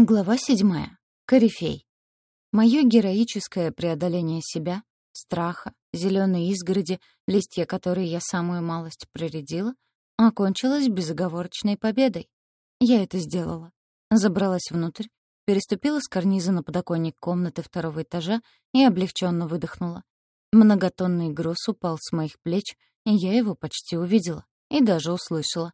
Глава седьмая. Корифей. Мое героическое преодоление себя, страха, зеленой изгороди, листья которой я самую малость проредила, окончилось безоговорочной победой. Я это сделала. Забралась внутрь, переступила с карниза на подоконник комнаты второго этажа и облегченно выдохнула. Многотонный груз упал с моих плеч, и я его почти увидела и даже услышала.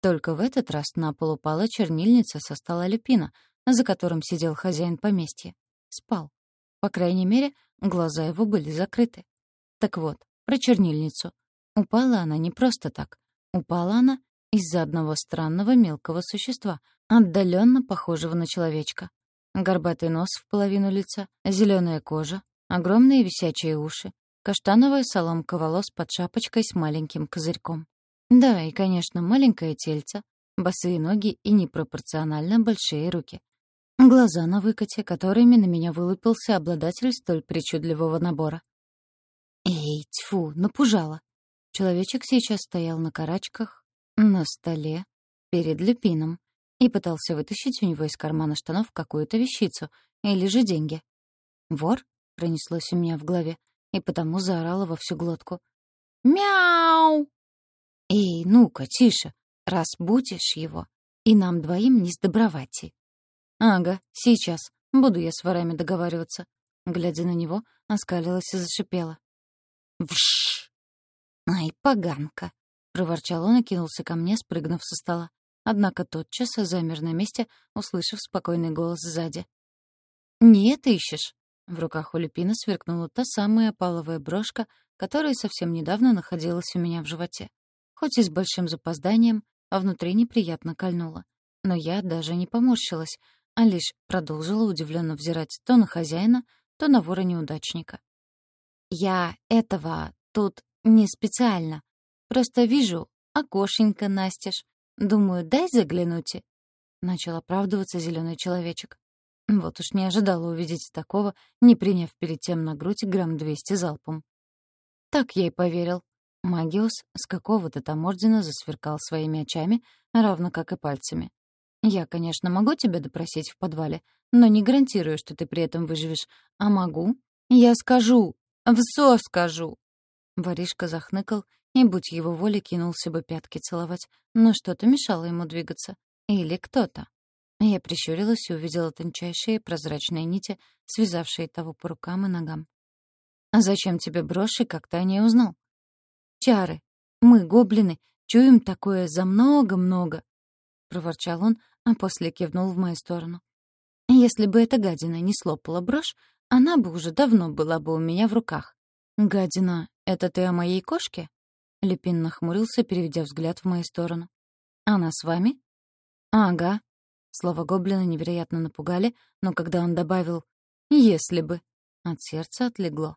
Только в этот раз на пол упала чернильница со стола люпина — за которым сидел хозяин поместья. Спал. По крайней мере, глаза его были закрыты. Так вот, про чернильницу. Упала она не просто так. Упала она из-за одного странного мелкого существа, отдаленно похожего на человечка. Горбатый нос в половину лица, зеленая кожа, огромные висячие уши, каштановая соломка волос под шапочкой с маленьким козырьком. Да, и, конечно, маленькое тельце, босые ноги и непропорционально большие руки. Глаза на выкате, которыми на меня вылупился обладатель столь причудливого набора. Эй, тьфу, напужала. Человечек сейчас стоял на карачках, на столе, перед люпином, и пытался вытащить у него из кармана штанов какую-то вещицу или же деньги. «Вор?» — пронеслось у меня в голове, и потому заорала во всю глотку. «Мяу!» «Эй, ну-ка, тише, разбудишь его, и нам двоим не сдобровати». «Ага, сейчас. Буду я с ворами договариваться». Глядя на него, оскалилась и зашипела. «Вшш!» «Ай, поганка!» — проворчал он и кинулся ко мне, спрыгнув со стола. Однако тотчас замер на месте, услышав спокойный голос сзади. «Не это ищешь?» В руках у Люпина сверкнула та самая паловая брошка, которая совсем недавно находилась у меня в животе. Хоть и с большим запозданием, а внутри неприятно кольнуло. Но я даже не поморщилась, а лишь продолжила удивленно взирать то на хозяина, то на вора-неудачника. «Я этого тут не специально. Просто вижу, окошенько настежь. Думаю, дай заглянуть». Начал оправдываться зеленый человечек. Вот уж не ожидала увидеть такого, не приняв перед тем на грудь грамм двести залпом. Так я и поверил. Магиус с какого-то там ордена засверкал своими очами, равно как и пальцами. Я, конечно, могу тебя допросить в подвале, но не гарантирую, что ты при этом выживешь. А могу? Я скажу. Всё скажу. Воришка захныкал, и, будь его воля, кинулся бы пятки целовать, но что-то мешало ему двигаться. Или кто-то. Я прищурилась и увидела тончайшие прозрачные нити, связавшие того по рукам и ногам. «А зачем тебе брошь, и как ты о ней узнал?» «Чары. Мы, гоблины, чуем такое за много-много», — проворчал он, а после кивнул в мою сторону. «Если бы эта гадина не слопала брошь, она бы уже давно была бы у меня в руках». «Гадина, это ты о моей кошке?» Лепин нахмурился, переведя взгляд в мою сторону. «Она с вами?» «Ага». Слова гоблина невероятно напугали, но когда он добавил «если бы», от сердца отлегло.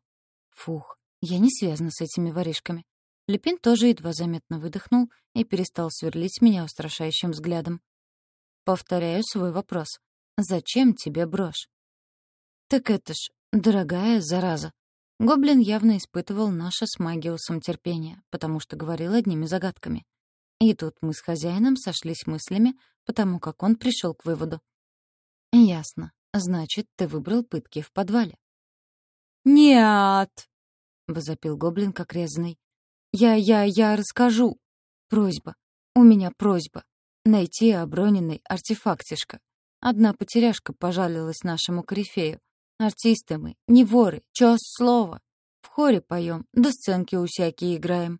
Фух, я не связана с этими воришками. Лепин тоже едва заметно выдохнул и перестал сверлить меня устрашающим взглядом. Повторяю свой вопрос. Зачем тебе брошь? Так это ж дорогая зараза. Гоблин явно испытывал наше с Магиусом терпение, потому что говорил одними загадками. И тут мы с хозяином сошлись мыслями, потому как он пришел к выводу. «Ясно. Значит, ты выбрал пытки в подвале». «Нет!» — возопил гоблин, как резанный. «Я, я, я расскажу. Просьба. У меня просьба найти оброненный артефактишка. Одна потеряшка пожалилась нашему корифею. Артисты мы, не воры, чё слово. В хоре поем, да сценки усякие играем.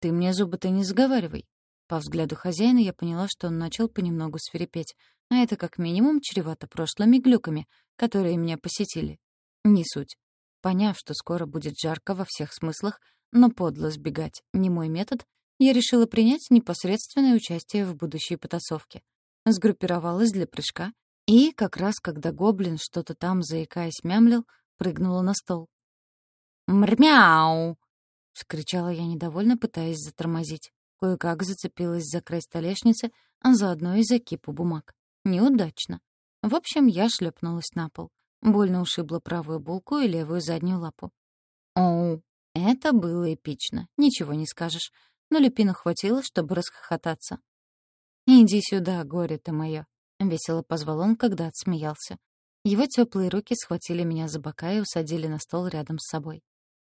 Ты мне зубы-то не заговаривай. По взгляду хозяина я поняла, что он начал понемногу свирепеть, а это как минимум чревато прошлыми глюками, которые меня посетили. Не суть. Поняв, что скоро будет жарко во всех смыслах, но подло сбегать не мой метод, я решила принять непосредственное участие в будущей потасовке. Сгруппировалась для прыжка и, как раз когда гоблин что-то там, заикаясь, мямлил, прыгнула на стол. «Мрмяу!» — вскричала я недовольно, пытаясь затормозить. Кое-как зацепилась за край столешницы, а заодно и за кипу бумаг. Неудачно. В общем, я шлепнулась на пол. Больно ушибла правую булку и левую заднюю лапу. Оу, это было эпично, ничего не скажешь но Люпину хватило, чтобы расхохотаться. «Иди сюда, горе ты моё!» — весело позвал он, когда отсмеялся. Его теплые руки схватили меня за бока и усадили на стол рядом с собой.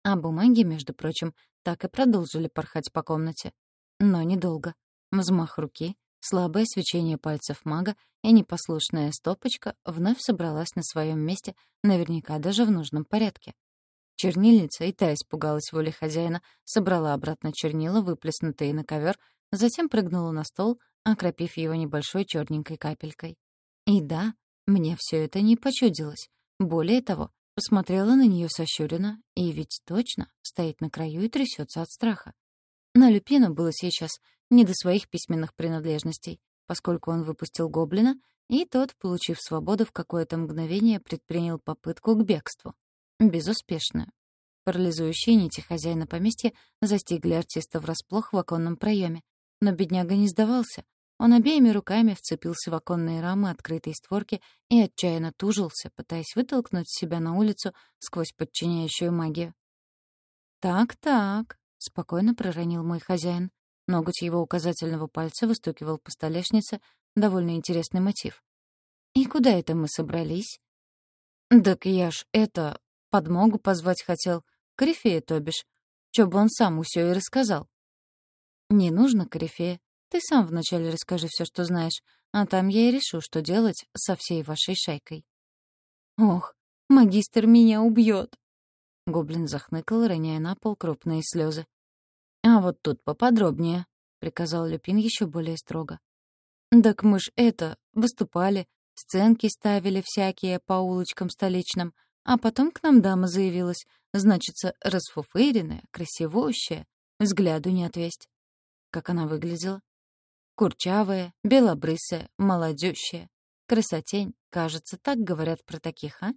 А бумаги, между прочим, так и продолжили порхать по комнате. Но недолго. Взмах руки, слабое свечение пальцев мага и непослушная стопочка вновь собралась на своем месте, наверняка даже в нужном порядке. Чернильница, и та испугалась воли хозяина, собрала обратно чернила, выплеснутые на ковер, затем прыгнула на стол, окропив его небольшой черненькой капелькой. И да, мне все это не почудилось. Более того, посмотрела на нее сощуренно, и ведь точно стоит на краю и трясется от страха. Но Люпину было сейчас не до своих письменных принадлежностей, поскольку он выпустил гоблина, и тот, получив свободу, в какое-то мгновение предпринял попытку к бегству. Безуспешную. Парализующие нити хозяина поместья застигли артиста врасплох в оконном проеме, но бедняга не сдавался. Он обеими руками вцепился в оконные рамы открытой створки и отчаянно тужился, пытаясь вытолкнуть себя на улицу сквозь подчиняющую магию. «Так-так», — спокойно проронил мой хозяин. Ноготь его указательного пальца выстукивал по столешнице довольно интересный мотив. «И куда это мы собрались?» «Так я ж это... подмогу позвать хотел. Корифея, то бишь. Чё бы он сам усё и рассказал». «Не нужно, Корифея. Ты сам вначале расскажи все, что знаешь, а там я и решу, что делать со всей вашей шайкой». «Ох, магистр меня убьет!» Гоблин захныкал, роняя на пол крупные слезы. «А вот тут поподробнее», — приказал Люпин еще более строго. «Так мы ж это, выступали, сценки ставили всякие по улочкам столичным, а потом к нам дама заявилась, значится, расфуфыренная, красивущая, взгляду не отвесть. Как она выглядела? Курчавая, белобрысая, молодющая. Красотень, кажется, так говорят про таких, а?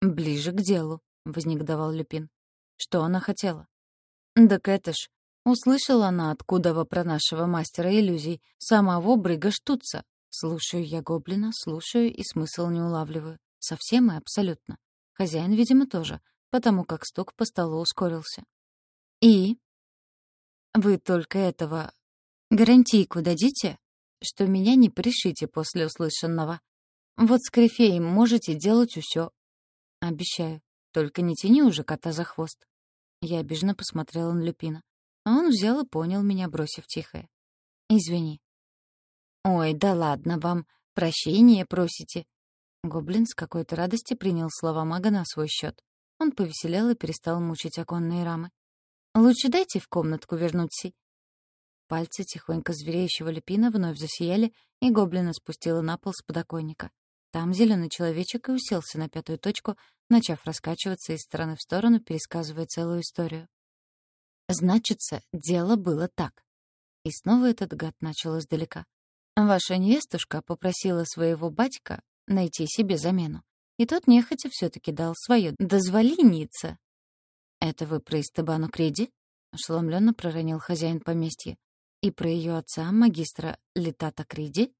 Ближе к делу, вознегодовал Люпин. Что она хотела? Так это ж, услышала она откуда во про нашего мастера иллюзий, самого Брыга Штуца. Слушаю я гоблина, слушаю и смысл не улавливаю. Совсем и абсолютно. Хозяин, видимо, тоже, потому как стук по столу ускорился. «И?» «Вы только этого Гарантийку дадите, что меня не пришите после услышанного. Вот с Крифеем можете делать усё. Обещаю. Только не тяни уже кота за хвост. Я обиженно посмотрела на Люпина. А он взял и понял меня, бросив тихое. «Извини». «Ой, да ладно вам. Прощения просите». Гоблин с какой-то радости принял слова мага на свой счет. Он повеселел и перестал мучить оконные рамы. «Лучше дайте в комнатку вернуться. Пальцы тихонько звереющего люпина вновь засияли, и гоблина спустила на пол с подоконника. Там зеленый человечек и уселся на пятую точку, начав раскачиваться из стороны в сторону, пересказывая целую историю. «Значится, дело было так». И снова этот гад начал издалека. «Ваша невестушка попросила своего батька найти себе замену. И тот нехотя все таки дал свое дозволенице». «Это вы про Истебану Криди?» — ошеломленно проронил хозяин поместья. И про ее отца, магистра Летата Криди?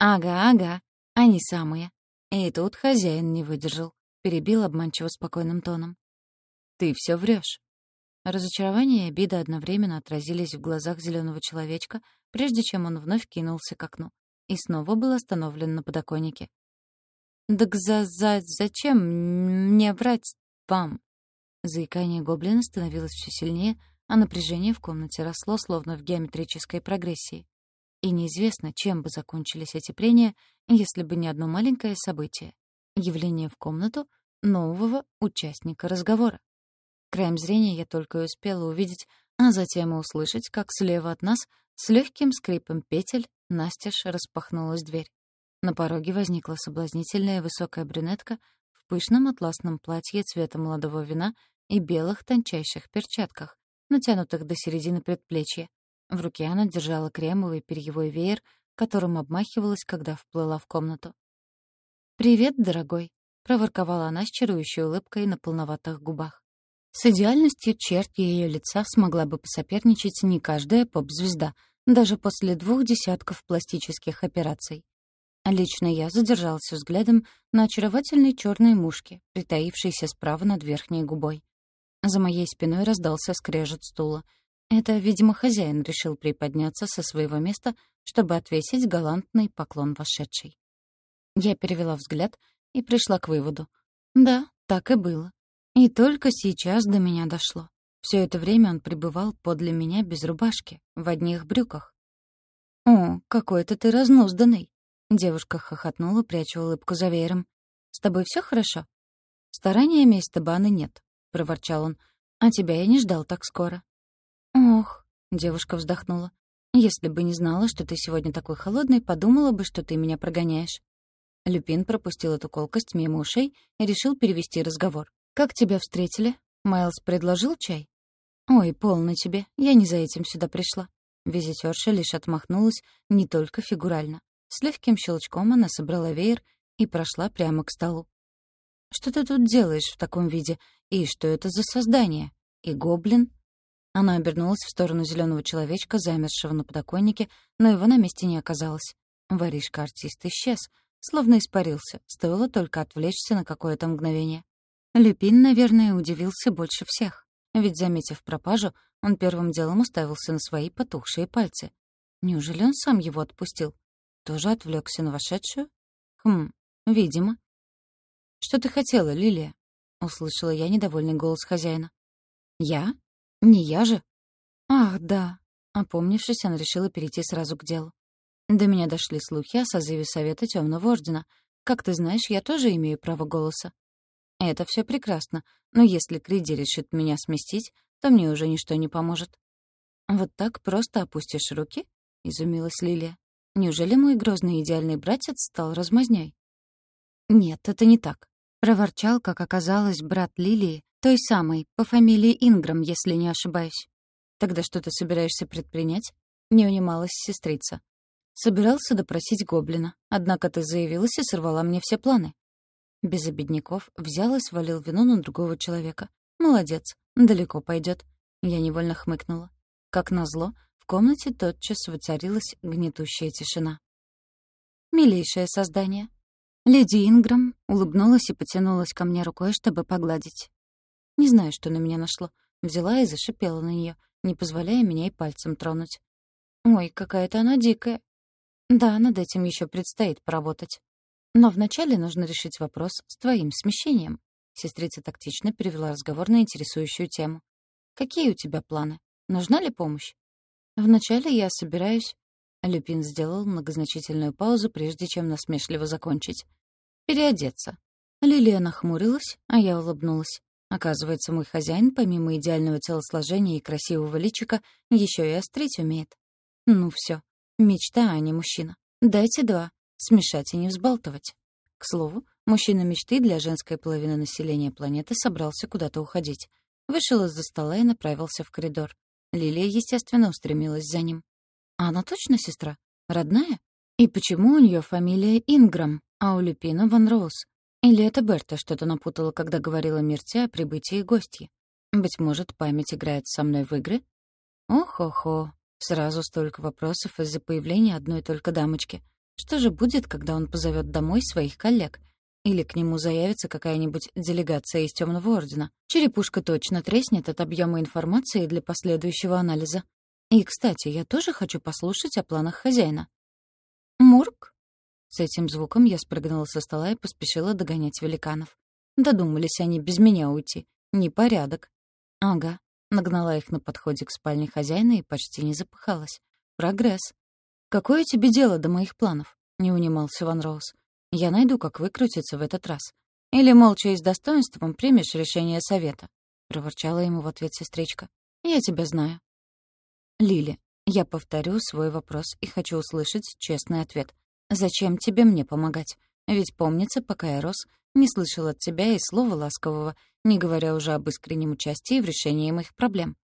Ага, ага, они самые. И тут хозяин не выдержал, перебил обманчиво спокойным тоном. Ты все врешь. Разочарование и обида одновременно отразились в глазах зеленого человечка, прежде чем он вновь кинулся к окну. И снова был остановлен на подоконнике. «Так за, за зачем мне врать вам?» Заикание гоблина становилось все сильнее, а напряжение в комнате росло, словно в геометрической прогрессии. И неизвестно, чем бы закончились эти прения, если бы не одно маленькое событие — явление в комнату нового участника разговора. Краем зрения я только успела увидеть, а затем и услышать, как слева от нас с легким скрипом петель настежь распахнулась дверь. На пороге возникла соблазнительная высокая брюнетка в пышном атласном платье цвета молодого вина и белых тончайших перчатках, натянутых до середины предплечья. В руке она держала кремовый перьевой веер, которым обмахивалась, когда вплыла в комнату. «Привет, дорогой», — проворковала она с чарующей улыбкой на полноватых губах. С идеальностью черт ее лица смогла бы посоперничать не каждая поп-звезда, даже после двух десятков пластических операций. Лично я задержался взглядом на очаровательной черной мушке, притаившейся справа над верхней губой. За моей спиной раздался скрежет стула. Это, видимо, хозяин решил приподняться со своего места, чтобы отвесить галантный поклон вошедшей. Я перевела взгляд и пришла к выводу. Да, так и было. И только сейчас до меня дошло. Все это время он пребывал подле меня без рубашки, в одних брюках. «О, какой-то ты разнузданный!» Девушка хохотнула, пряча улыбку за веером. «С тобой все хорошо?» «Стараниями из Табаны нет», — проворчал он. «А тебя я не ждал так скоро». «Ох», — девушка вздохнула. «Если бы не знала, что ты сегодня такой холодный, подумала бы, что ты меня прогоняешь». Люпин пропустил эту колкость мимо ушей и решил перевести разговор. «Как тебя встретили? Майлз предложил чай?» «Ой, полно тебе, я не за этим сюда пришла». Визитерша лишь отмахнулась не только фигурально. С легким щелчком она собрала веер и прошла прямо к столу. «Что ты тут делаешь в таком виде? И что это за создание? И гоблин?» Она обернулась в сторону зеленого человечка, замерзшего на подоконнике, но его на месте не оказалось. Воришка-артист исчез, словно испарился, стоило только отвлечься на какое-то мгновение. Люпин, наверное, удивился больше всех, ведь, заметив пропажу, он первым делом уставился на свои потухшие пальцы. Неужели он сам его отпустил? Тоже отвлекся на вошедшую? Хм, видимо. «Что ты хотела, Лилия?» — услышала я недовольный голос хозяина. «Я? Не я же?» «Ах, да». Опомнившись, она решила перейти сразу к делу. До меня дошли слухи о созыве Совета Темного Ордена. Как ты знаешь, я тоже имею право голоса. Это все прекрасно, но если Криди решит меня сместить, то мне уже ничто не поможет. «Вот так просто опустишь руки?» — изумилась Лилия. «Неужели мой грозный идеальный братец стал размазнёй?» «Нет, это не так», — проворчал, как оказалось, брат Лилии, той самой, по фамилии Инграм, если не ошибаюсь. «Тогда что ты собираешься предпринять?» — не унималась сестрица. Собирался допросить гоблина, однако ты заявилась и сорвала мне все планы. Без обедняков взял и свалил вину на другого человека. Молодец, далеко пойдет. Я невольно хмыкнула. Как назло, комнате тотчас воцарилась гнетущая тишина. «Милейшее создание». Леди Инграм улыбнулась и потянулась ко мне рукой, чтобы погладить. Не знаю, что на меня нашло. Взяла и зашипела на нее, не позволяя меня и пальцем тронуть. «Ой, какая-то она дикая. Да, над этим еще предстоит поработать. Но вначале нужно решить вопрос с твоим смещением. Сестрица тактично перевела разговор на интересующую тему. Какие у тебя планы? Нужна ли помощь? Вначале я собираюсь... Люпин сделал многозначительную паузу, прежде чем насмешливо закончить. «Переодеться». Лилия нахмурилась, а я улыбнулась. Оказывается, мой хозяин, помимо идеального телосложения и красивого личика, еще и острить умеет. Ну все, Мечта, а не мужчина. Дайте два. Смешать и не взбалтывать. К слову, мужчина мечты для женской половины населения планеты собрался куда-то уходить. Вышел из-за стола и направился в коридор. Лилия, естественно, устремилась за ним. А она точно сестра? Родная? И почему у нее фамилия Инграм, а у Люпина Ван Роуз? Или это Берта что-то напутала, когда говорила Мирте о прибытии гостей? Быть может, память играет со мной в игры? Ох-охо, Сразу столько вопросов из-за появления одной только дамочки. Что же будет, когда он позовет домой своих коллег? Или к нему заявится какая-нибудь делегация из Темного Ордена? Черепушка точно треснет от объема информации для последующего анализа. И, кстати, я тоже хочу послушать о планах хозяина. «Мурк?» С этим звуком я спрыгнула со стола и поспешила догонять великанов. Додумались они без меня уйти. Непорядок. Ага, Нагнала их на подходе к спальне хозяина и почти не запыхалась. Прогресс. «Какое тебе дело до моих планов?» — не унимался Ван Роуз. «Я найду, как выкрутиться в этот раз. Или молча и с достоинством примешь решение совета», — проворчала ему в ответ сестричка. «Я тебя знаю». «Лили, я повторю свой вопрос и хочу услышать честный ответ. Зачем тебе мне помогать? Ведь помнится, пока я рос, не слышал от тебя и слова ласкового, не говоря уже об искреннем участии в решении моих проблем.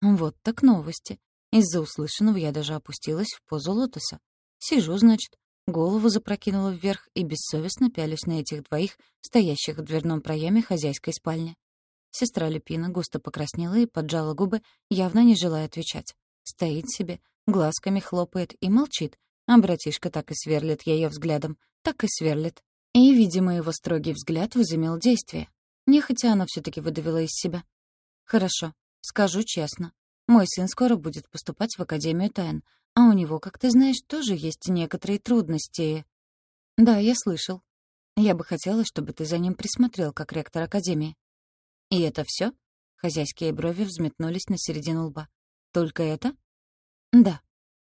Вот так новости. Из-за услышанного я даже опустилась в позу лотоса. Сижу, значит, голову запрокинула вверх и бессовестно пялюсь на этих двоих, стоящих в дверном проеме хозяйской спальни. Сестра Люпина густо покраснела и поджала губы, явно не желая отвечать. Стоит себе, глазками хлопает и молчит, а братишка так и сверлит ее взглядом, так и сверлит. И, видимо, его строгий взгляд возымел действие. Нехотя она все таки выдавила из себя. «Хорошо, скажу честно. Мой сын скоро будет поступать в Академию тайн, а у него, как ты знаешь, тоже есть некоторые трудности». «Да, я слышал. Я бы хотела, чтобы ты за ним присмотрел, как ректор Академии». «И это все? Хозяйские брови взметнулись на середину лба. «Только это?» «Да».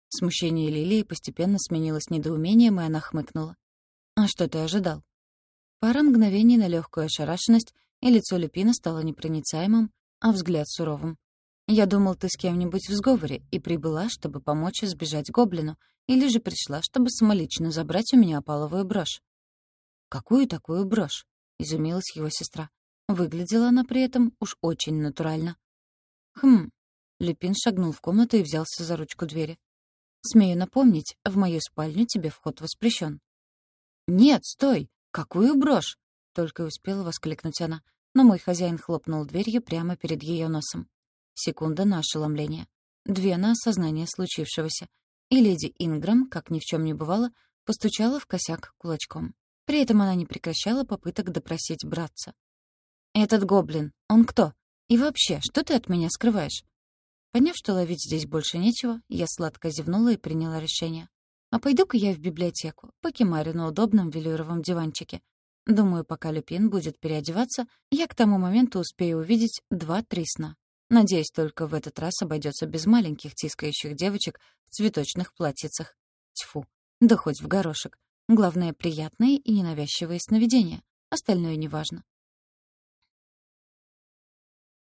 Смущение Лилии постепенно сменилось недоумением, и она хмыкнула. «А что ты ожидал?» Пара мгновений на легкую ошарашенность, и лицо Люпина стало непроницаемым, а взгляд суровым. «Я думал, ты с кем-нибудь в сговоре и прибыла, чтобы помочь избежать гоблину, или же пришла, чтобы самолично забрать у меня опаловую брошь». «Какую такую брошь?» — изумилась его сестра. Выглядела она при этом уж очень натурально. «Хм...» — Люпин шагнул в комнату и взялся за ручку двери. «Смею напомнить, в мою спальню тебе вход воспрещен». «Нет, стой! Какую брошь?» — только успела воскликнуть она, но мой хозяин хлопнул дверью прямо перед ее носом. Секунда на ошеломление. Две на осознание случившегося. И леди Инграм, как ни в чем не бывало, постучала в косяк кулачком. При этом она не прекращала попыток допросить братца. «Этот гоблин, он кто? И вообще, что ты от меня скрываешь?» Поняв, что ловить здесь больше нечего, я сладко зевнула и приняла решение. А пойду-ка я в библиотеку, покемарю на удобном велюровом диванчике. Думаю, пока Люпин будет переодеваться, я к тому моменту успею увидеть два-три сна. Надеюсь, только в этот раз обойдется без маленьких тискающих девочек в цветочных платьицах. Тьфу, да хоть в горошек. Главное, приятные и ненавязчивые сновидения. Остальное неважно.